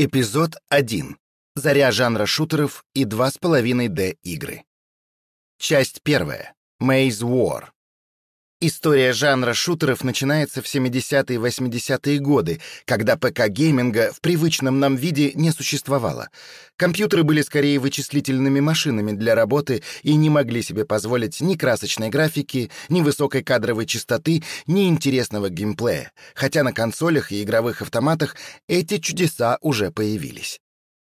Эпизод 1. Заря жанра шутеров и 2,5D игры. Часть первая. Maze War. История жанра шутеров начинается в 70-е и 80-е годы, когда ПК-гейминга в привычном нам виде не существовало. Компьютеры были скорее вычислительными машинами для работы и не могли себе позволить ни красочной графики, ни высокой кадровой частоты, ни интересного геймплея, хотя на консолях и игровых автоматах эти чудеса уже появились.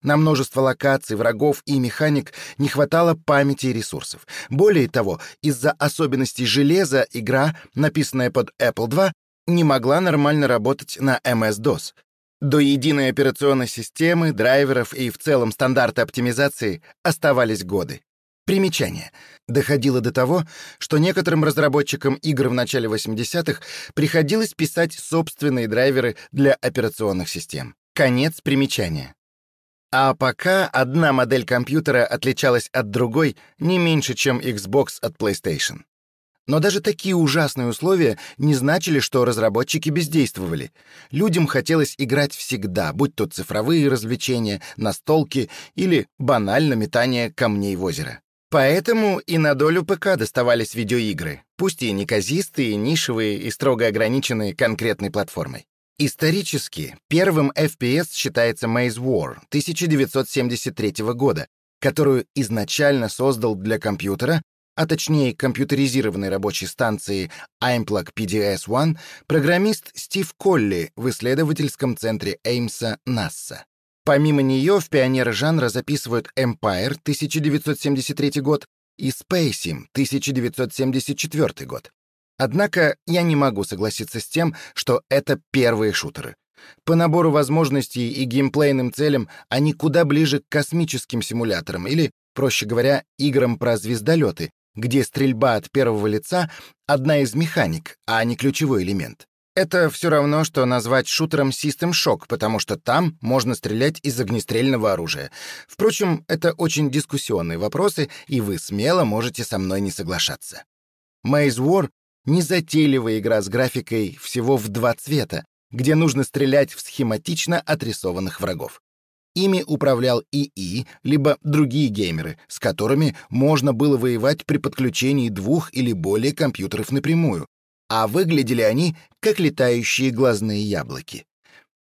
На множество локаций, врагов и механик не хватало памяти и ресурсов. Более того, из-за особенностей железа игра, написанная под Apple II, не могла нормально работать на MS-DOS. До единой операционной системы, драйверов и в целом стандарта оптимизации оставались годы. Примечание. Доходило до того, что некоторым разработчикам игр в начале 80-х приходилось писать собственные драйверы для операционных систем. Конец примечания. А пока одна модель компьютера отличалась от другой не меньше, чем Xbox от PlayStation. Но даже такие ужасные условия не значили, что разработчики бездействовали. Людям хотелось играть всегда, будь то цифровые развлечения, настолки или банально метание камней в озеро. Поэтому и на долю ПК доставались видеоигры, пусть и неказистые, нишевые и строго ограниченные конкретной платформой. Исторически первым FPS считается Maze War 1973 года, которую изначально создал для компьютера, а точнее компьютеризированной рабочей станции Implug PDS-1, программист Стив Колли в исследовательском центре Эймса НАСА. Помимо нее в пионеры жанра записывают Empire 1973 год и Spacing 1974 год. Однако я не могу согласиться с тем, что это первые шутеры. По набору возможностей и геймплейным целям они куда ближе к космическим симуляторам или, проще говоря, играм про звездолеты, где стрельба от первого лица — одна из механик, а не ключевой элемент. Это все равно, что назвать шутером System Shock, потому что там можно стрелять из огнестрельного оружия. Впрочем, это очень дискуссионные вопросы, и вы смело можете со мной не соглашаться. Maze War незатейливая игра с графикой всего в два цвета, где нужно стрелять в схематично отрисованных врагов. Ими управлял ИИ, либо другие геймеры, с которыми можно было воевать при подключении двух или более компьютеров напрямую, а выглядели они как летающие глазные яблоки.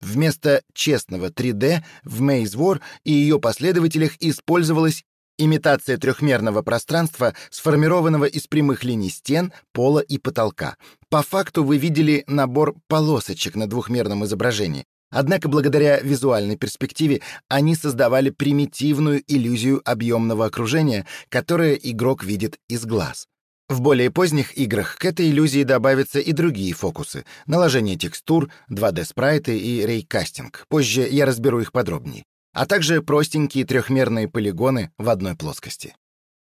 Вместо честного 3D в Maze War и ее последователях использовалась Имитация трехмерного пространства, сформированного из прямых линий стен, пола и потолка. По факту вы видели набор полосочек на двухмерном изображении. Однако благодаря визуальной перспективе они создавали примитивную иллюзию объемного окружения, которое игрок видит из глаз. В более поздних играх к этой иллюзии добавятся и другие фокусы — наложение текстур, 2D-спрайты и рейкастинг. Позже я разберу их подробнее а также простенькие трехмерные полигоны в одной плоскости.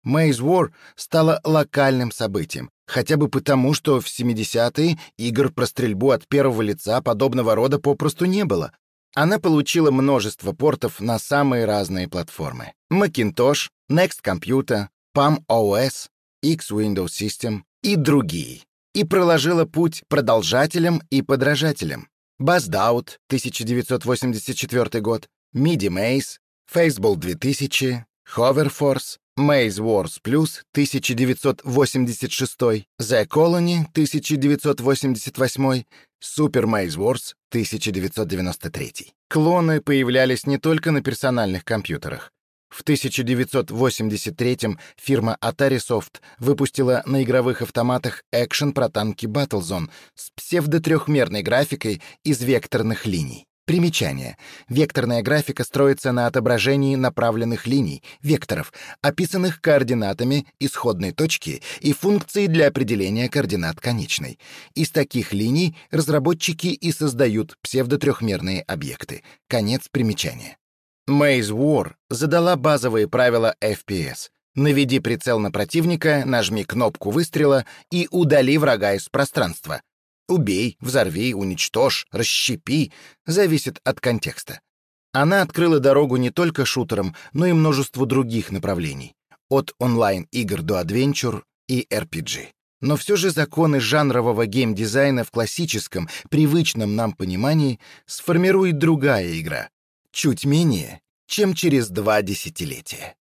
Maze War стала локальным событием, хотя бы потому, что в 70-е игр про стрельбу от первого лица подобного рода попросту не было. Она получила множество портов на самые разные платформы. Macintosh, Next Computer, Palm OS, X Windows System и другие. И проложила путь продолжателям и подражателям. Out, 1984 год, MIDI Maze, Faceball 2000, Hoverforce, Maze Wars Plus 1986, The Colony 1988, Super Maze Wars 1993. Клоны появлялись не только на персональных компьютерах. В 1983 фирма Atari Soft выпустила на игровых автоматах экшен про танки Battlezone с псевдотрехмерной графикой из векторных линий. Примечание. Векторная графика строится на отображении направленных линий, векторов, описанных координатами исходной точки и функцией для определения координат конечной. Из таких линий разработчики и создают псевдотрехмерные объекты. Конец примечания. Maze War задала базовые правила FPS. Наведи прицел на противника, нажми кнопку выстрела и удали врага из пространства. Убей, взорви, уничтожь, расщепи — зависит от контекста. Она открыла дорогу не только шутерам, но и множеству других направлений. От онлайн-игр до адвенчур и RPG. Но все же законы жанрового геймдизайна в классическом, привычном нам понимании сформирует другая игра. чуть менее, чем через два десятилетия.